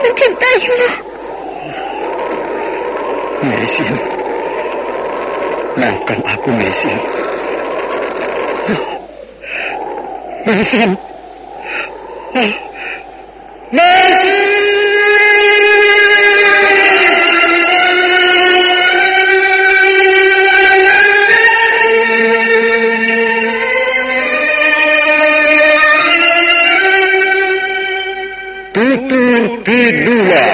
Mungkin tahulah, Messi. Tutur kedua.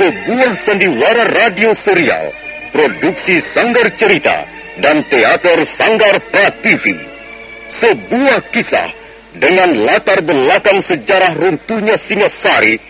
Sebuah sandiwara radio serial, produksi Sanggar Cerita dan teater Sanggar Prativi. Sebuah kisah dengan latar belakang sejarah runtuhnya Singasari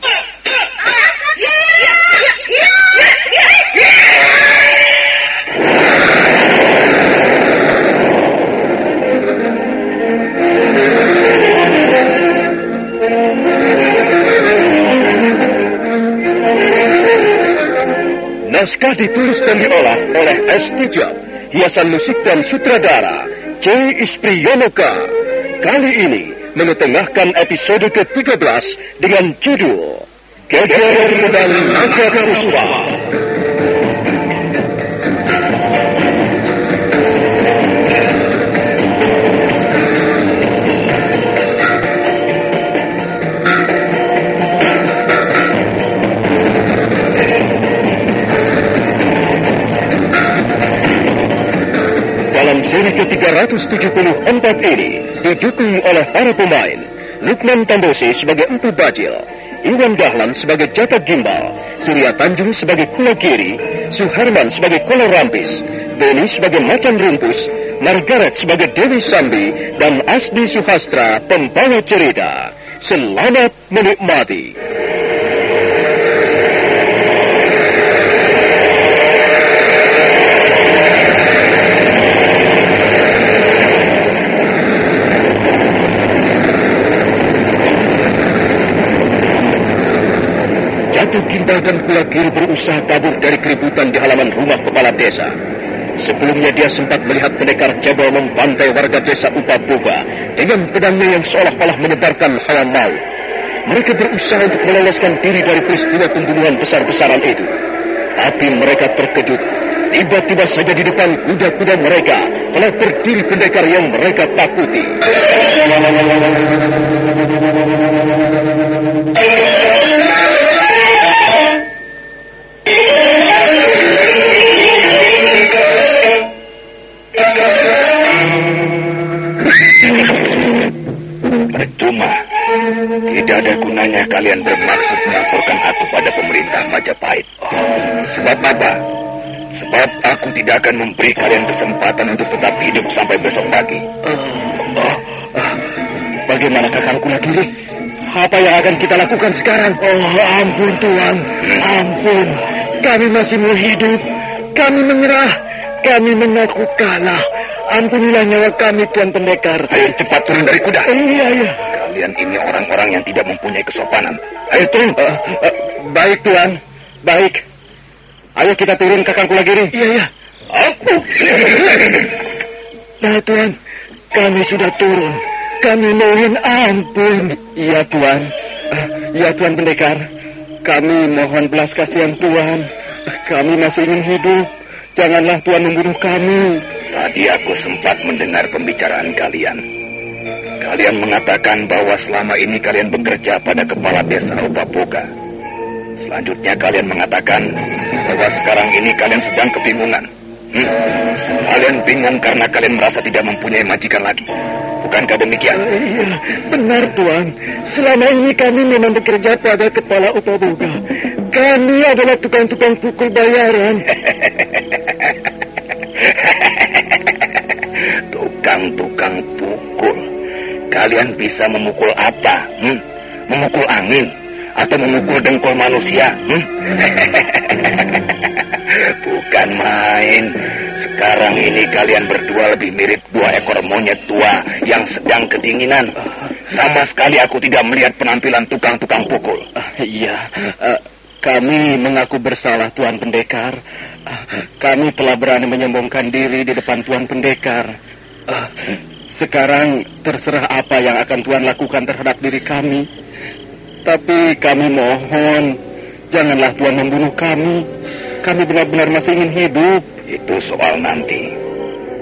Naskah ditulis dan diolah oleh S. Tijab, hiasan musik dan sutradara C. Ispriyonoka. Kali ini mengetengahkan episode ke-13 dengan judul Geger dan Naga Puspa. Ke-374 ini didukung oleh para pemain Lukman Tambosi sebagai Empu Bajil, Iwan Dahlan sebagai Jata Gimbal, Surya Tanjung sebagai Kula Kiri, Suharman sebagai Kula Rampis, Beni sebagai Macan Rumpus, Margaret sebagai Dewi Sambi, dan Asdi Suhastra pembawa cerita. Selamat menikmati. Jatuh Gimbal dan Kula berusaha kabur dari keributan di halaman rumah kepala desa. Sebelumnya dia sempat melihat pendekar cebol membantai warga desa Upaboga dengan pedangnya yang seolah-olah menebarkan hawa maut. Mereka berusaha untuk meloloskan diri dari peristiwa pembunuhan besar-besaran itu. Tapi mereka terkejut. Tiba-tiba saja di depan kuda-kuda mereka telah berdiri pendekar yang mereka takuti. Percuma. Tidak ada gunanya kalian bermaksud melaporkan aku pada pemerintah Majapahit. Sebab apa? Sebab aku tidak akan memberi kalian kesempatan untuk tetap hidup sampai besok pagi. Oh, bagaimana kakangku lagi? Apa yang akan kita lakukan sekarang? Oh, ampun Tuhan. Ampun. Kami masih mau hidup. Kami menyerah. Kami mengaku kalah. Ampunilah nyawa kami, Tuan Pendekar. Ayo cepat turun dari kuda. Iya, iya. Kalian ini orang-orang yang tidak mempunyai kesopanan. Ayo turun. Eh, eh, baik, Tuan. Baik. Ayo kita turun kakangku lagi nih. Iya, iya. Aku. Nah, Tuan. Kami sudah turun. Kami mohon ampun. Iya, Tuan. Eh, ya Tuan Pendekar. Kami mohon belas kasihan Tuan. Kami masih ingin hidup. Janganlah Tuan membunuh kami. Tadi aku sempat mendengar pembicaraan kalian. Kalian mengatakan bahwa selama ini kalian bekerja pada kepala desa Upapoka. Selanjutnya kalian mengatakan bahwa sekarang ini kalian sedang kebingungan. Hmm? Kalian bingung karena kalian merasa tidak mempunyai majikan lagi. Bukankah demikian? Iya, benar Tuan. Selama ini kami memang bekerja pada kepala Upaboga. Kami adalah tukang-tukang pukul bayaran. Tukang-tukang pukul. Kalian bisa memukul apa? Hmm? Memukul angin? Atau memukul dengkul manusia? Hmm? Bukan main. Sekarang ini kalian berdua lebih mirip dua ekor monyet tua yang sedang kedinginan. Sama sekali aku tidak melihat penampilan tukang-tukang pukul. Uh, iya, uh, kami mengaku bersalah Tuan Pendekar. Uh, kami telah berani menyombongkan diri di depan Tuan Pendekar. Uh, sekarang terserah apa yang akan Tuan lakukan terhadap diri kami. Tapi kami mohon, janganlah Tuan membunuh kami. Kami benar-benar masih ingin hidup. Itu soal nanti.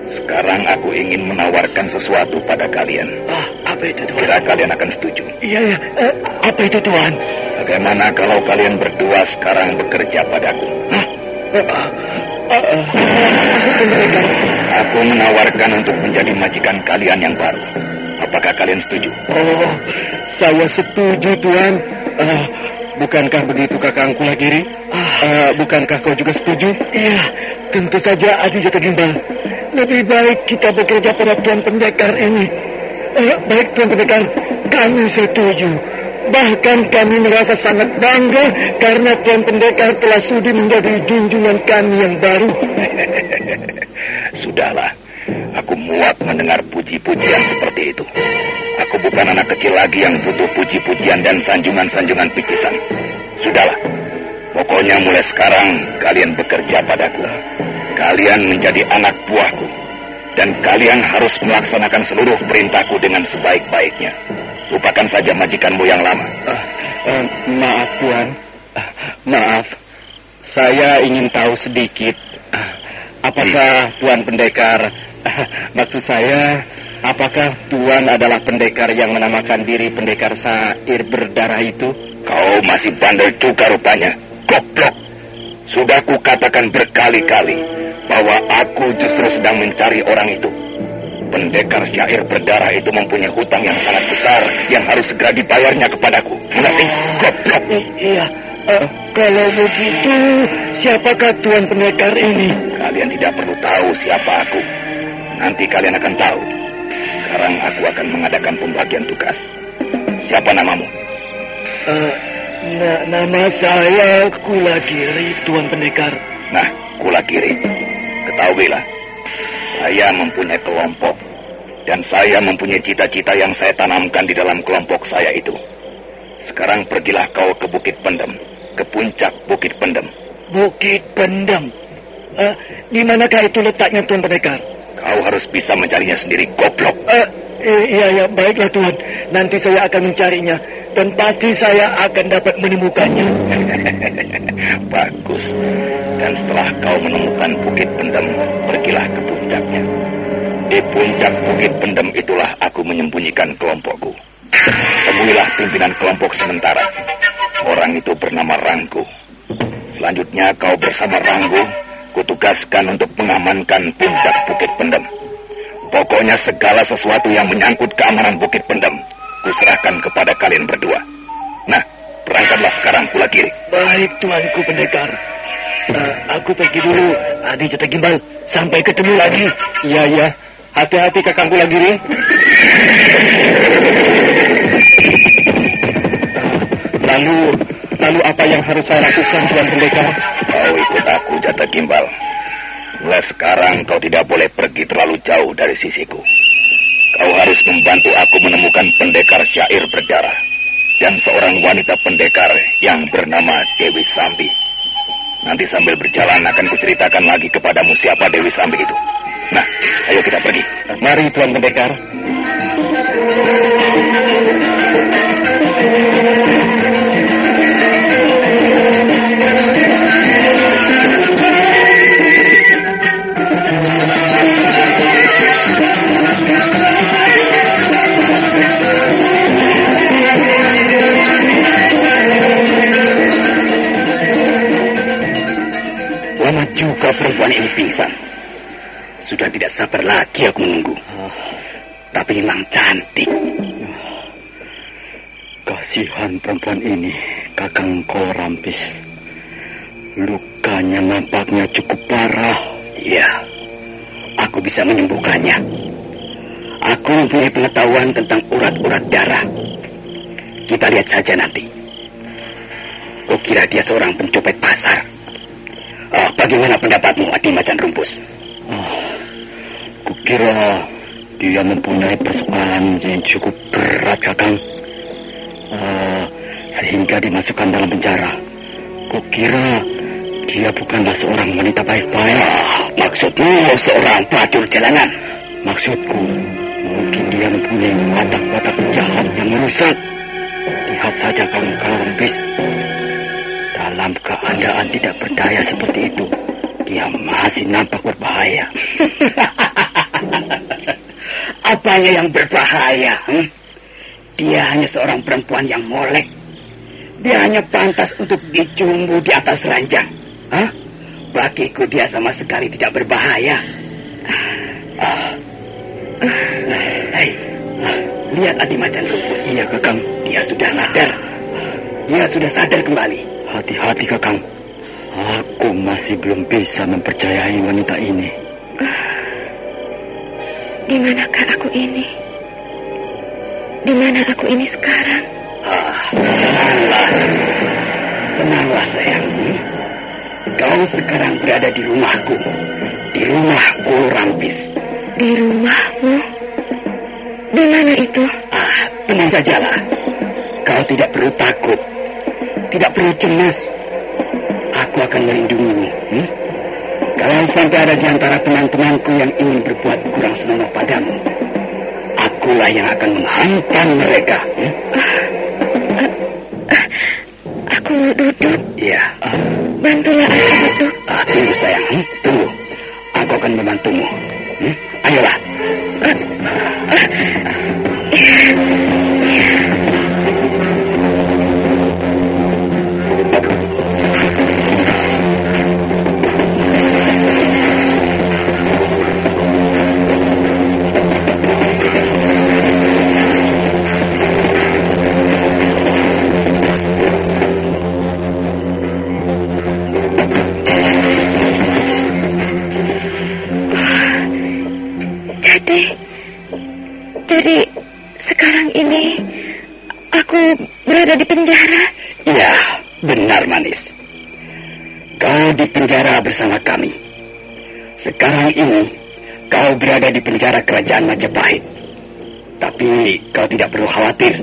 Sekarang aku ingin menawarkan sesuatu pada kalian. Ah, apa itu Tuan? Kira kalian akan setuju? Iya, iya. Uh, apa itu Tuan? Bagaimana kalau kalian berdua sekarang bekerja padaku? Hah? Aku menawarkan untuk menjadi majikan kalian yang baru. Apakah kalian setuju? Oh, saya setuju Tuan. Uh, bukankah begitu kakangku Lagiri? Uh, bukankah kau juga setuju? Iya, tentu saja Adi Jaka Gimbal. Lebih baik kita bekerja pada Tuan Pendekar ini. Uh, baik Tuan Pendekar, kami setuju. Bahkan kami merasa sangat bangga karena Tuan Pendekar telah sudi menjadi junjungan kami yang baru. Sudahlah, aku muak mendengar puji-pujian seperti itu. Aku bukan anak kecil lagi yang butuh puji-pujian dan sanjungan-sanjungan pikisan. Sudahlah, pokoknya mulai sekarang kalian bekerja padaku. Kalian menjadi anak buahku. Dan kalian harus melaksanakan seluruh perintahku dengan sebaik-baiknya. Lupakan saja majikanmu yang lama. Uh, uh, maaf, Tuan. Uh, maaf. Saya ingin tahu sedikit. Uh, apakah Tuan Pendekar... Uh, maksud saya, apakah Tuan adalah pendekar yang menamakan diri pendekar sair berdarah itu? Kau masih bandel juga rupanya. Goblok. Sudah kukatakan berkali-kali bahwa aku justru sedang mencari orang itu. Pendekar syair berdarah itu mempunyai hutang yang sangat besar yang harus segera dibayarnya kepadaku. Mengerti? Goblok. Iya. Uh, kalau begitu, siapakah Tuan pendekar ini? Kalian tidak perlu tahu siapa aku. Nanti kalian akan tahu. Sekarang aku akan mengadakan pembagian tugas. Siapa namamu? Uh, na nama saya Kulagiri, Tuan Pendekar. Nah, Kulagiri, ketahuilah, saya mempunyai kelompok dan saya mempunyai cita-cita yang saya tanamkan di dalam kelompok saya itu. Sekarang pergilah kau ke Bukit Pendem, ke puncak Bukit Pendem. Bukit Pendem? Uh, di manakah itu letaknya Tuan Pendekar? Kau harus bisa mencarinya sendiri, goblok. Uh, iya, iya, baiklah Tuan. Nanti saya akan mencarinya. Dan pasti saya akan dapat menemukannya. Bagus. Dan setelah kau menemukan Bukit Pendem, pergilah ke puncaknya. Di puncak Bukit Pendem itulah aku menyembunyikan kelompokku. Temuilah pimpinan kelompok sementara. Orang itu bernama Ranggu. Selanjutnya kau bersama Ranggu kutugaskan untuk mengamankan puncak Bukit Pendem. Pokoknya segala sesuatu yang menyangkut keamanan Bukit Pendem, kuserahkan kepada kalian berdua. Nah, berangkatlah sekarang pula kiri. Baik, tuanku pendekar. Uh, aku pergi dulu, Adi Jata Gimbal. Sampai ketemu lagi. Iya, iya. Hati-hati kakangku lagi nih. lalu, lalu apa yang harus saya lakukan, Tuan Pendekar? Kau ikut aku, Jata Gimbal. Mulai sekarang kau tidak boleh pergi terlalu jauh dari sisiku. Kau harus membantu aku menemukan pendekar syair berdarah. Dan seorang wanita pendekar yang bernama Dewi Sambi. Nanti sambil berjalan akan kuceritakan lagi kepadamu siapa Dewi Sambi itu. Nah, ayo kita pergi. Mari Tuan Pendekar. Thank you. Kalau perempuan ini pingsan. Sudah tidak sabar lagi aku menunggu. Tapi memang cantik. Kasihan perempuan ini, Kakang Korampis. Lukanya nampaknya cukup parah. Iya, aku bisa menyembuhkannya. Aku mempunyai pengetahuan tentang urat-urat darah. Kita lihat saja nanti. Kukira dia seorang pencopet pasar. Oh, bagaimana pendapatmu, Adi Macan Rumpus? Oh, kukira dia mempunyai persoalan yang cukup berat, Kakang. Uh, sehingga dimasukkan dalam penjara. Kukira dia bukanlah seorang wanita baik-baik. Oh, maksudmu seorang pelacur jalanan? Maksudku, mungkin dia mempunyai watak-watak jahat yang merusak. Lihat saja kamu kalau bis. Dalam keadaan tidak berdaya seperti itu, dia masih nampak berbahaya. Apanya yang berbahaya? Hmm? Dia hanya seorang perempuan yang molek. Dia hanya pantas untuk dicumbu di atas ranjang. Hah? Bagiku dia sama sekali tidak berbahaya. Ah. Hei, lihat Adi Macan Rumpus. Iya, Kakang. Dia sudah sadar. Dia sudah sadar kembali. Hati-hati, Kakang. Aku masih belum bisa mempercayai wanita ini. Di manakah aku ini? Di mana aku ini sekarang? Ah, tenanglah. Tenanglah, sayang. Kau sekarang berada di rumahku. Di rumahku, Rampis. Di rumahmu? Di mana itu? Ah, tenang sajalah. Kau tidak perlu takut. Tidak perlu cemas. Aku akan melindungimu. Hmm? Kalau sampai ada di antara teman-temanku yang ingin berbuat kurang senonoh padamu, akulah yang akan menghantam mereka. Hmm? Aku duduk. Iya. Bantulah aku duduk. Ah, tunggu sayang. Hmm? Tunggu. Aku akan membantumu. Hmm? Kau di penjara bersama kami. Sekarang ini kau berada di penjara kerajaan Majapahit. Tapi kau tidak perlu khawatir.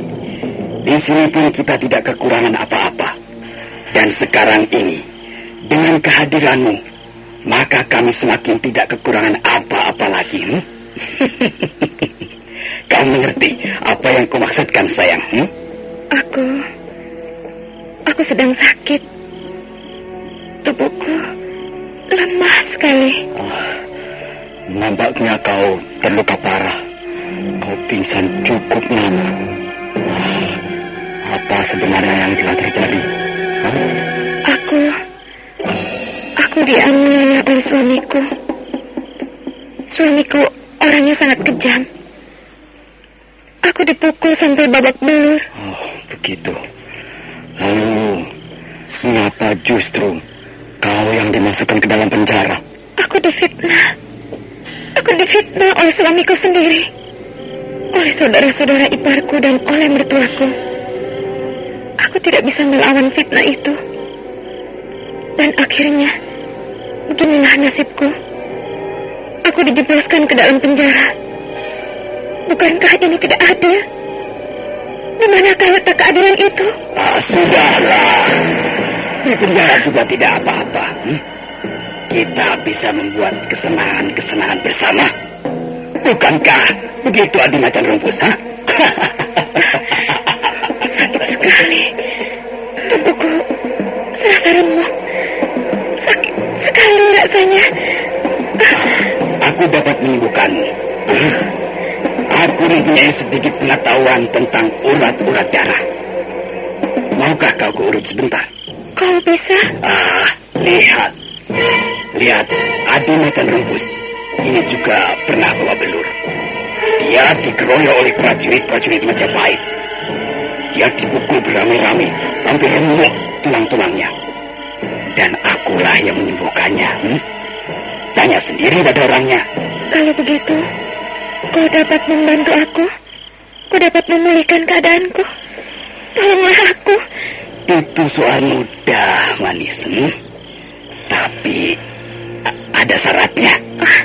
Di sini pun kita tidak kekurangan apa-apa. Dan sekarang ini, dengan kehadiranmu, maka kami semakin tidak kekurangan apa-apa lagi. Hmm? kau mengerti apa yang kau maksudkan, sayang? Hmm? Aku, aku sedang sakit. Tubuhku lemah sekali. Oh, nampaknya kau terluka parah. Kau pingsan cukup lama. Oh, apa sebenarnya yang telah terjadi? Huh? Aku, aku dianiaya oleh suamiku. Suamiku orangnya sangat kejam. Aku dipukul sampai babak belur. Oh, begitu. Lalu, mengapa justru kau yang dimasukkan ke dalam penjara? Aku difitnah. Aku difitnah oleh suamiku sendiri. Oleh saudara-saudara iparku dan oleh mertuaku. Aku tidak bisa melawan fitnah itu. Dan akhirnya, beginilah nasibku. Aku dijebloskan ke dalam penjara. Bukankah ini tidak adil? Di manakah letak keadilan itu? Ah, sudahlah. Di penjara juga tidak apa-apa. Hmm? Kita bisa membuat kesenangan-kesenangan bersama. Bukankah begitu Adi Macan Rumpus, ha? Sakit sekali. Tubuhku serasa remuk. Sakit sekali rasanya. Aku dapat menyembuhkanmu. Aku mempunyai sedikit pengetahuan tentang urat-urat darah. Maukah kau keurut sebentar? Kau bisa? Ah, lihat. Lihat, Adi Macan Rumpus. Ini juga pernah bawa belur. Dia dikeroyok oleh prajurit-prajurit Majapahit. Dia dipukul beramai-ramai sampai remuk tulang-tulangnya. Dan akulah yang menyembuhkannya. Hmm? Tanya sendiri pada orangnya. Kalau begitu, kau dapat membantu aku. Kau dapat memulihkan keadaanku. Tolonglah aku. Itu soal mudah, manis. Hmm? Tapi ada syaratnya. Ah,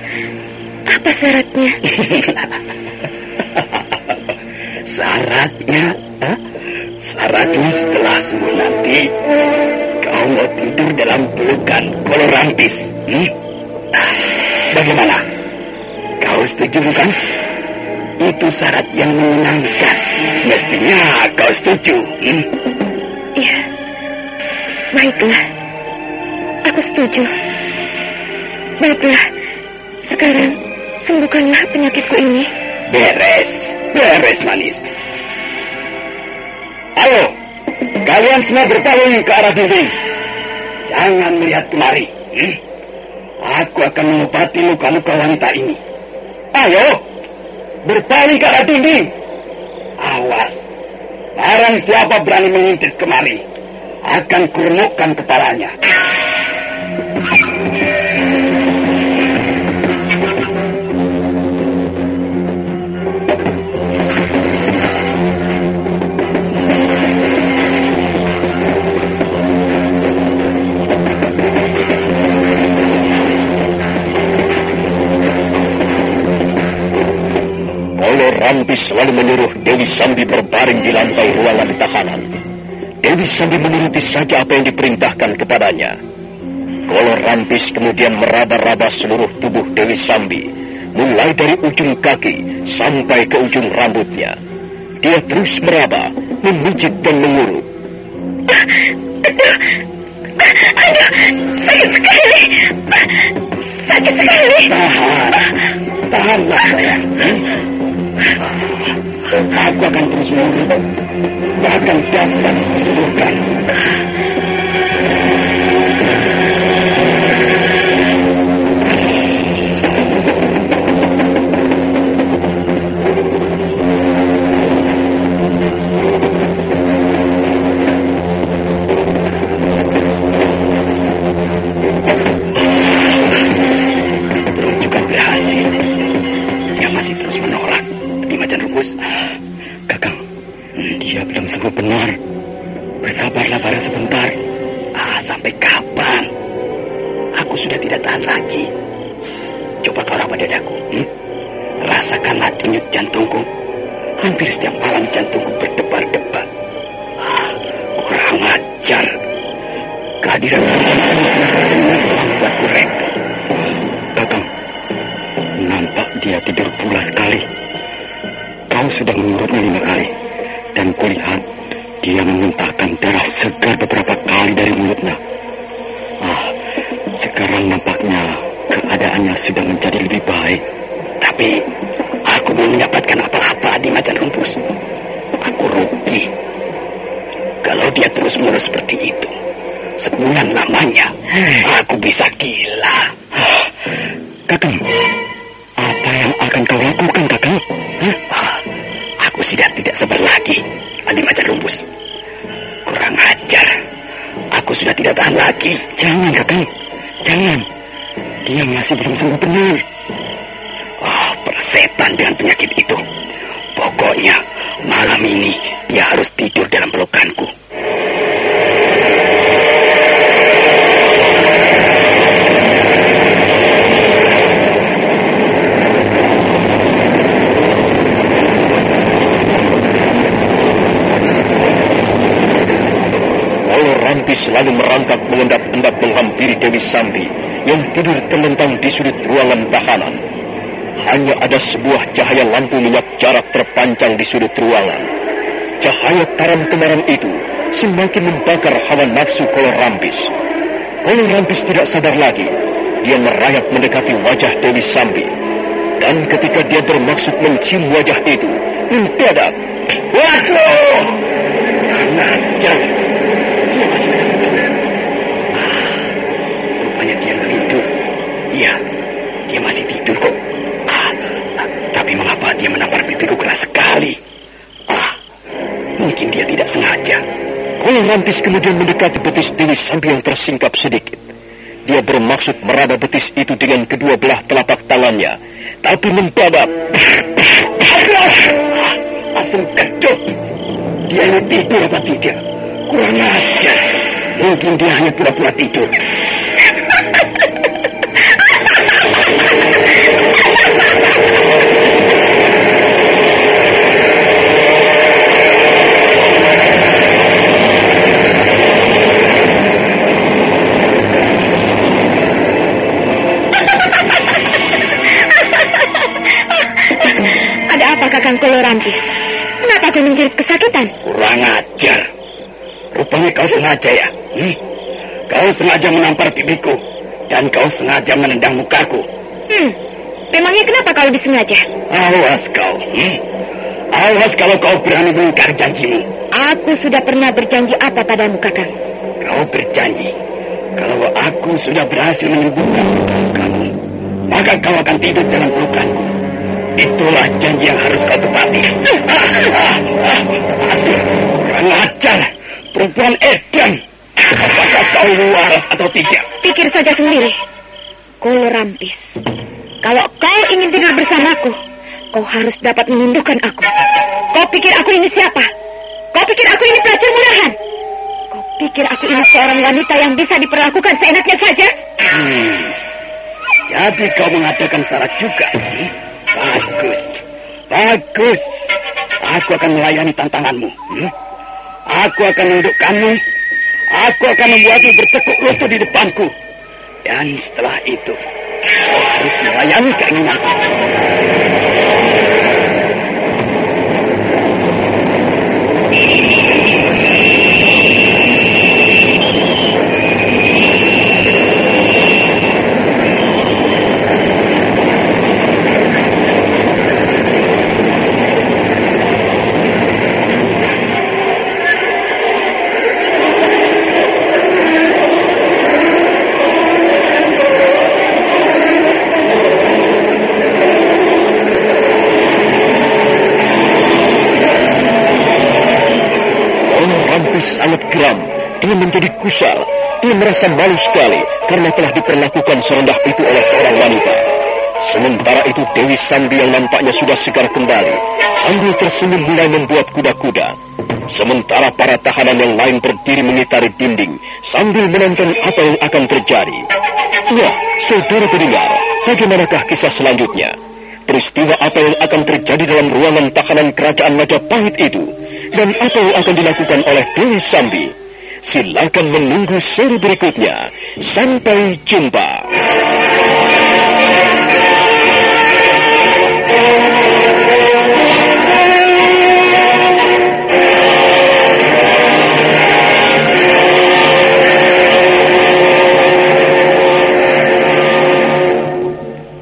apa syaratnya? syaratnya? Huh? Syaratnya setelah sembuh nanti, kau mau tidur dalam pelukan kolorantis. Hmm? Bagaimana? Kau setuju bukan? Itu syarat yang menyenangkan. Mestinya kau setuju. Hmm? Ya, baiklah. Aku setuju. Baiklah, sekarang sembuhkanlah penyakitku ini. Beres, beres manis. Ayo, kalian semua berpaling ke arah dinding. Jangan melihat kemari. Hmm? Aku akan mengobati luka-luka wanita ini. Ayo, berpaling ke arah dinding. Awas, barang siapa berani mengintip kemari, akan kurunukkan kepalanya. Rampis selalu menyuruh Dewi Sambi berbaring di lantai ruangan tahanan. Dewi Sambi menuruti saja apa yang diperintahkan kepadanya. Kolor Rampis kemudian meraba-raba seluruh tubuh Dewi Sambi, mulai dari ujung kaki sampai ke ujung rambutnya. Dia terus meraba, memijit dan mengurut. Aduh, sakit sekali. Sakit sekali. Tahan, tahanlah sayang. Aku akan terus mengurut. Bahkan dapat kesembuhkan. Dia masih belum sembuh benar. Oh, persetan dengan penyakit itu. Pokoknya malam ini dia harus tidur dalam pelukanku. Selalu merangkak mengendap-endap menghampiri Dewi Sambi yang tidur terlentang di sudut ruangan tahanan. Hanya ada sebuah cahaya lampu minyak jarak terpancang di sudut ruangan. Cahaya taram kemarin itu semakin membakar hawa nafsu Kolor Rampis. Kolor Rampis tidak sadar lagi. Dia merayap mendekati wajah Dewi Sambi. Dan ketika dia bermaksud mencium wajah itu, mendadak, Waduh! Dia masih Kalau Rantis kemudian mendekati betis Dewi sambil tersingkap sedikit. Dia bermaksud meraba betis itu dengan kedua belah telapak tangannya. Tapi mendadak... Langsung kecut. Dia ini tidur apa tidak? Kurang ajar. Mungkin dia hanya pura-pura tidur. Sengaja menampar pipiku. Dan kau sengaja menendang mukaku. Hmm, memangnya kenapa kau disengaja? Awas kau. Hmm? Awas kalau kau berani mengingkar janjimu. Aku sudah pernah berjanji apa padamu kakang? Kau berjanji. Kalau aku sudah berhasil menyembuhkan kamu, maka kau akan tidur dalam pelukanku. Itulah janji yang harus kau tepati. Kurang ajar. Perempuan edan. Apakah kau waras atau tidak? Pikir saja sendiri. Kolo Rampis. Kalau kau ingin tidur bersamaku, kau harus dapat menundukkan aku. Kau pikir aku ini siapa? Kau pikir aku ini pelacur murahan? Kau pikir aku ini seorang wanita yang bisa diperlakukan seenaknya saja? Hmm. Jadi kau mengadakan syarat juga. Hmm? Bagus. Bagus. Aku akan melayani tantanganmu. Hmm? Aku akan menundukkanmu. Aku akan membuatmu bertekuk lutut di depanku. Dan setelah itu, kau harus melayani. Dia menjadi kusar. Dia merasa malu sekali karena telah diperlakukan serendah itu oleh seorang wanita. Sementara itu Dewi Sambi yang nampaknya sudah segar kembali sambil tersenyum mulai membuat kuda-kuda. Sementara para tahanan yang lain berdiri mengitari dinding sambil menonton apa yang akan terjadi. Wah, saudara pendengar, bagaimanakah kisah selanjutnya? Peristiwa apa yang akan terjadi dalam ruangan tahanan kerajaan Majapahit itu? Dan apa yang akan dilakukan oleh Dewi Sambi? Silakan menunggu seri berikutnya. Sampai jumpa.